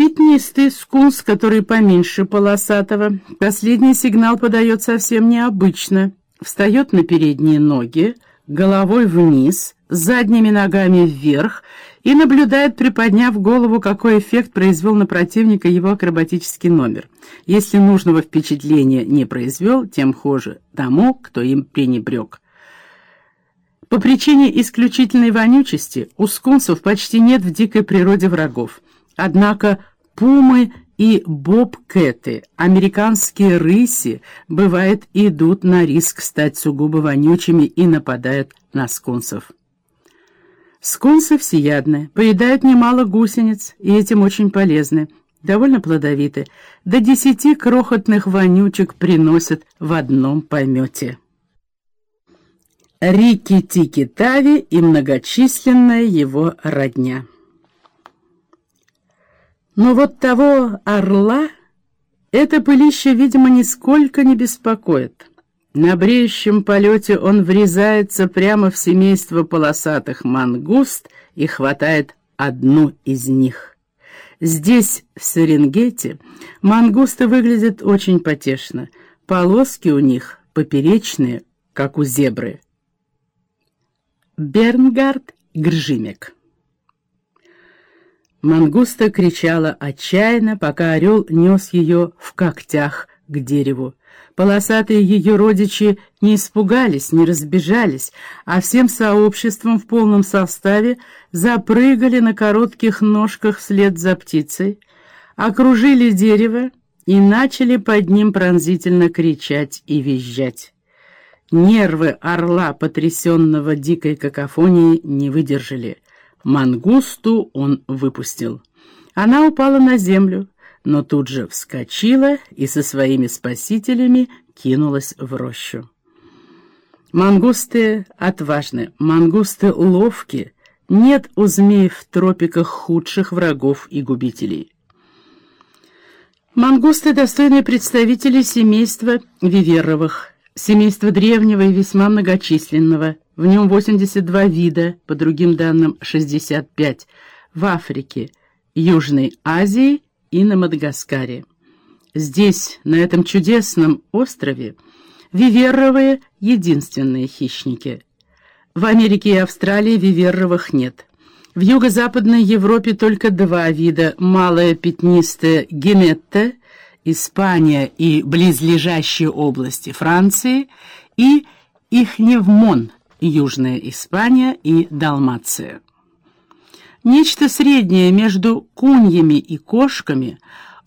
Пятнистый скунс, который поменьше полосатого. Последний сигнал подает совсем необычно. Встает на передние ноги, головой вниз, задними ногами вверх и наблюдает, приподняв голову, какой эффект произвел на противника его акробатический номер. Если нужного впечатления не произвел, тем хуже тому, кто им пренебрег. По причине исключительной вонючести у скунсов почти нет в дикой природе врагов. Однако пумы и бобкэты, американские рыси, бывает, идут на риск стать сугубо вонючими и нападают на скунсов. Скунсы всеядны, поедают немало гусениц, и этим очень полезны, довольно плодовиты. До десяти крохотных вонючек приносят в одном помете. Рики-Тики-Тави и многочисленная его родня. Но вот того орла это пылище, видимо, нисколько не беспокоит. На бреющем полете он врезается прямо в семейство полосатых мангуст и хватает одну из них. Здесь, в Серенгете, мангусты выглядят очень потешно. Полоски у них поперечные, как у зебры. Бернгард Гржимек Мангуста кричала отчаянно, пока орел нес ее в когтях к дереву. Полосатые ее родичи не испугались, не разбежались, а всем сообществом в полном составе запрыгали на коротких ножках вслед за птицей, окружили дерево и начали под ним пронзительно кричать и визжать. Нервы орла, потрясенного дикой какофонией, не выдержали — Мангусту он выпустил. Она упала на землю, но тут же вскочила и со своими спасителями кинулась в рощу. Мангусты отважны, мангусты ловки, нет у змей в тропиках худших врагов и губителей. Мангусты — достойные представители семейства Виверовых, семейства древнего и весьма многочисленного — в нем 82 вида, по другим данным 65, в Африке, Южной Азии и на Мадагаскаре. Здесь, на этом чудесном острове, виверровые — единственные хищники. В Америке и Австралии виверровых нет. В юго-западной Европе только два вида — малая пятнистая геметта, Испания и близлежащие области Франции, и ихневмон — Южная Испания и Далмация. Нечто среднее между куньями и кошками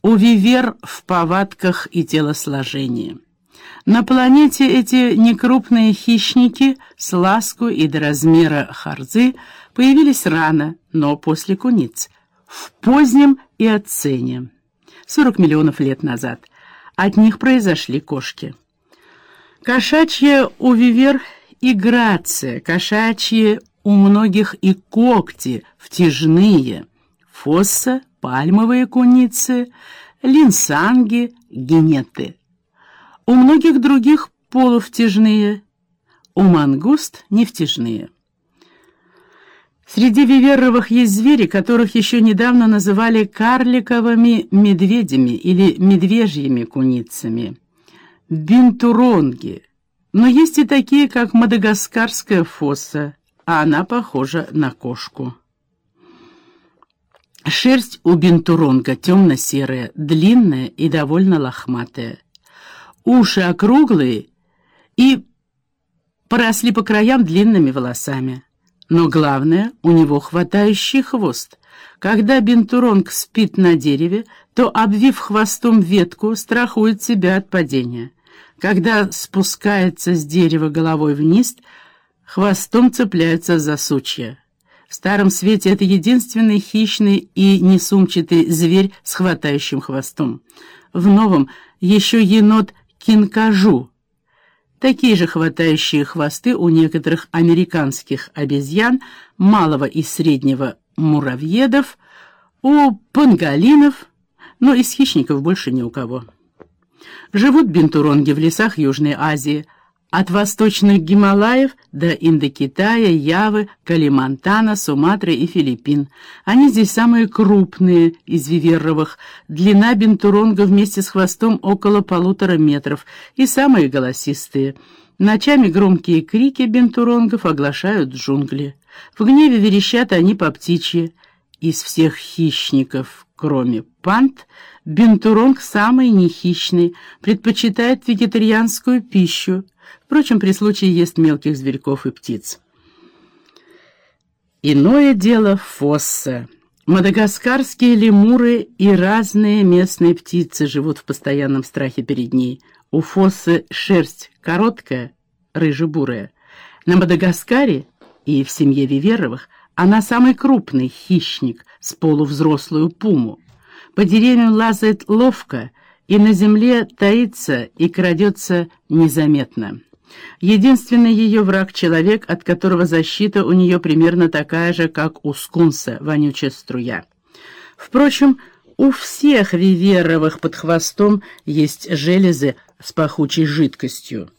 у вивер в повадках и телосложении. На планете эти некрупные хищники с ласку и до размера харзы появились рано, но после куниц, в позднем и оцене, 40 миллионов лет назад. От них произошли кошки. Кошачья вивер и грация, кошачьи у многих и когти, втяжные, фосса, пальмовые куницы, линсанги, генеты. У многих других полувтяжные, у мангуст невтяжные. Среди виверровых есть звери, которых еще недавно называли карликовыми медведями или медвежьими куницами. Бинтуронги – но есть и такие, как мадагаскарская фоса, а она похожа на кошку. Шерсть у бентуронга темно-серая, длинная и довольно лохматая. Уши округлые и поросли по краям длинными волосами. Но главное, у него хватающий хвост. Когда бентуронг спит на дереве, то, обвив хвостом ветку, страхует себя от падения. Когда спускается с дерева головой вниз, хвостом цепляется за сучья. В Старом Свете это единственный хищный и несумчатый зверь с хватающим хвостом. В Новом еще енот кинкажу. Такие же хватающие хвосты у некоторых американских обезьян, малого и среднего муравьедов, у панголинов, но из хищников больше ни у кого. Живут бентуронги в лесах Южной Азии, от восточных Гималаев до Индокитая, Явы, Калимантана, Суматры и Филиппин. Они здесь самые крупные из виверровых. Длина бентуронга вместе с хвостом около полутора метров и самые голосистые. Ночами громкие крики бентуронгов оглашают джунгли. В гневе верещат они по птичьи. Из всех хищников, кроме пант, бентуронг самый нехищный, предпочитает вегетарианскую пищу. Впрочем, при случае ест мелких зверьков и птиц. Иное дело фосса. Мадагаскарские лемуры и разные местные птицы живут в постоянном страхе перед ней. У фоссы шерсть короткая, рыже-бурая. На Мадагаскаре и в семье Виверовых она самый крупный хищник с полувзрослую пуму. По деревьям лазает ловко и на земле таится и крадется незаметно. Единственный ее враг — человек, от которого защита у нее примерно такая же, как у скунса, вонючая струя. Впрочем, у всех виверовых под хвостом есть железы с пахучей жидкостью.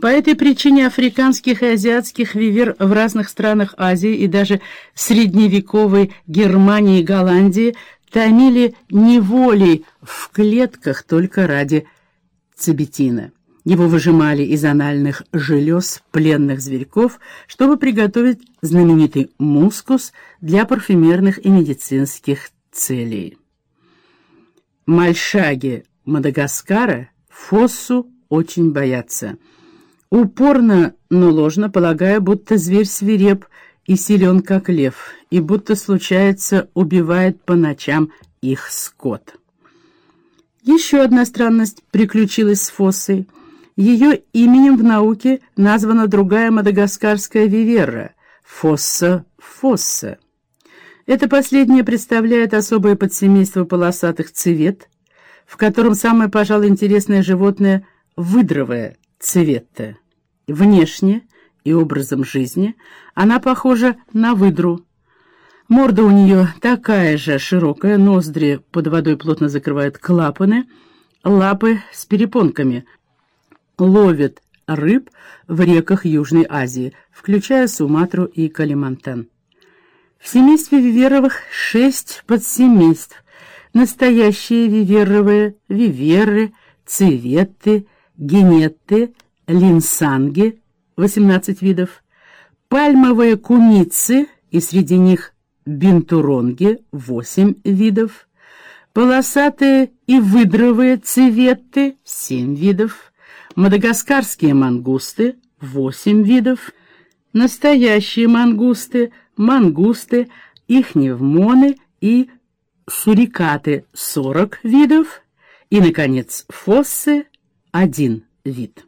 По этой причине африканских и азиатских вивер в разных странах Азии и даже средневековой Германии и Голландии томили неволей в клетках только ради цибетина. Его выжимали из анальных желез пленных зверьков, чтобы приготовить знаменитый мускус для парфюмерных и медицинских целей. Мальшаги Мадагаскара фоссу очень боятся. Упорно, но ложно полагая, будто зверь свиреп и силен, как лев, и будто, случается, убивает по ночам их скот. Еще одна странность приключилась с фоссой — ее именем в науке названа другая мадагаскарская виверра — фосса фосса. Это последнее представляет особое подсемейство полосатых цвет, в котором самое, пожалуй, интересное животное — выдровая цветта. Внешне и образом жизни она похожа на выдру. Морда у нее такая же широкая, ноздри под водой плотно закрывают клапаны, лапы с перепонками — ловит рыб в реках Южной Азии, включая Суматру и Калимантан. В семействе виверовых шесть подсемейств. Настоящие виверовые, виверы, цветы, генеты, линсанги, 18 видов, пальмовые куницы, и среди них бинтуронги, 8 видов, полосатые и выдровые цветы, 7 видов, мадагаскарские мангусты — 8 видов, настоящие мангусты, мангусты, ихневмоны и сурикаты — 40 видов, и, наконец, фоссы — 1 вид.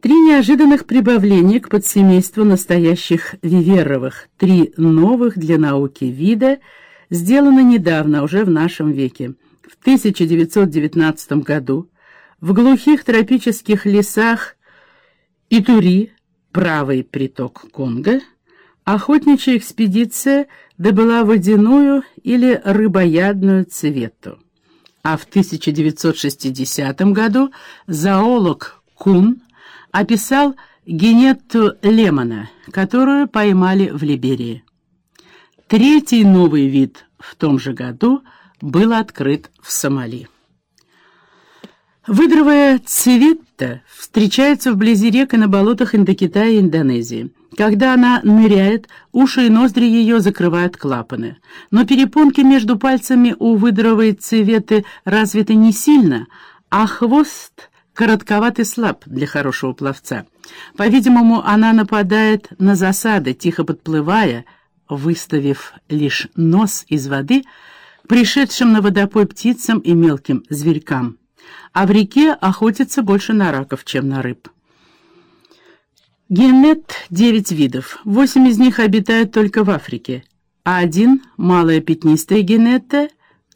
Три неожиданных прибавления к подсемейству настоящих виверовых, три новых для науки вида, сделаны недавно, уже в нашем веке. В 1919 году в глухих тропических лесах Итури, правый приток Конго, охотничья экспедиция добыла водяную или рыбоядную цвету. А в 1960 году зоолог Кун описал генетту лемона, которую поймали в Либерии. Третий новый вид в том же году был открыт в Сомали. Выдровая цветта встречается вблизи рек и на болотах Индокитая и Индонезии. Когда она ныряет, уши и ноздри ее закрывают клапаны. Но перепонки между пальцами у выдровой цветы развиты не сильно, а хвост коротковат и слаб для хорошего пловца. По-видимому, она нападает на засады, тихо подплывая, выставив лишь нос из воды, пришедшим на водопой птицам и мелким зверькам а в реке охотятся больше на раков, чем на рыб. Генет — девять видов, восемь из них обитают только в Африке, а один, малая пятнистая генетта,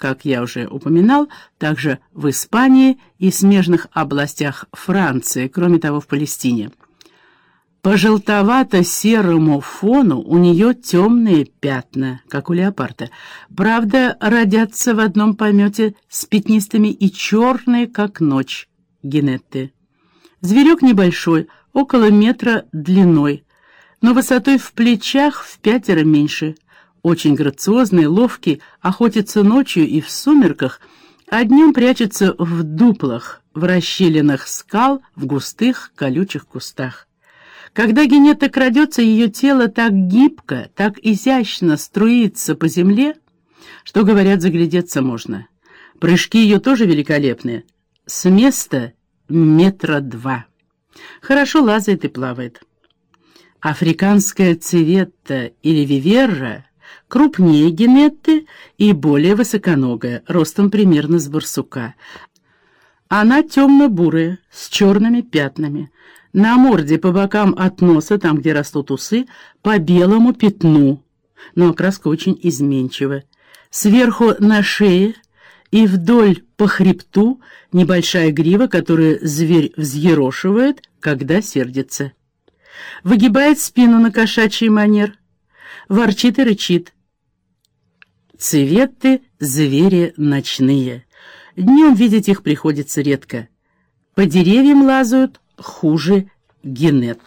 как я уже упоминал, также в Испании и смежных областях Франции, кроме того в Палестине. По желтовато-серому фону у нее темные пятна, как у леопарда. Правда, родятся в одном помете с пятнистыми и черные, как ночь, генетты. Зверек небольшой, около метра длиной, но высотой в плечах в пятеро меньше. Очень грациозный, ловкий, охотится ночью и в сумерках, а днем прячется в дуплах, в расщелинах скал, в густых колючих кустах. Когда генета крадется, ее тело так гибко, так изящно струится по земле, что, говорят, заглядеться можно. Прыжки ее тоже великолепные. С места метра два. Хорошо лазает и плавает. Африканская цветта или виверра крупнее генетты и более высоконогая, ростом примерно с барсука. Она темно-бурая, с черными пятнами. На морде по бокам от носа, там, где растут усы, по белому пятну, но окраска очень изменчива. Сверху на шее и вдоль по хребту небольшая грива, которую зверь взъерошивает, когда сердится. Выгибает спину на кошачий манер, ворчит и рычит. Цветы — звери ночные. Днем видеть их приходится редко. По деревьям лазают хуже генет.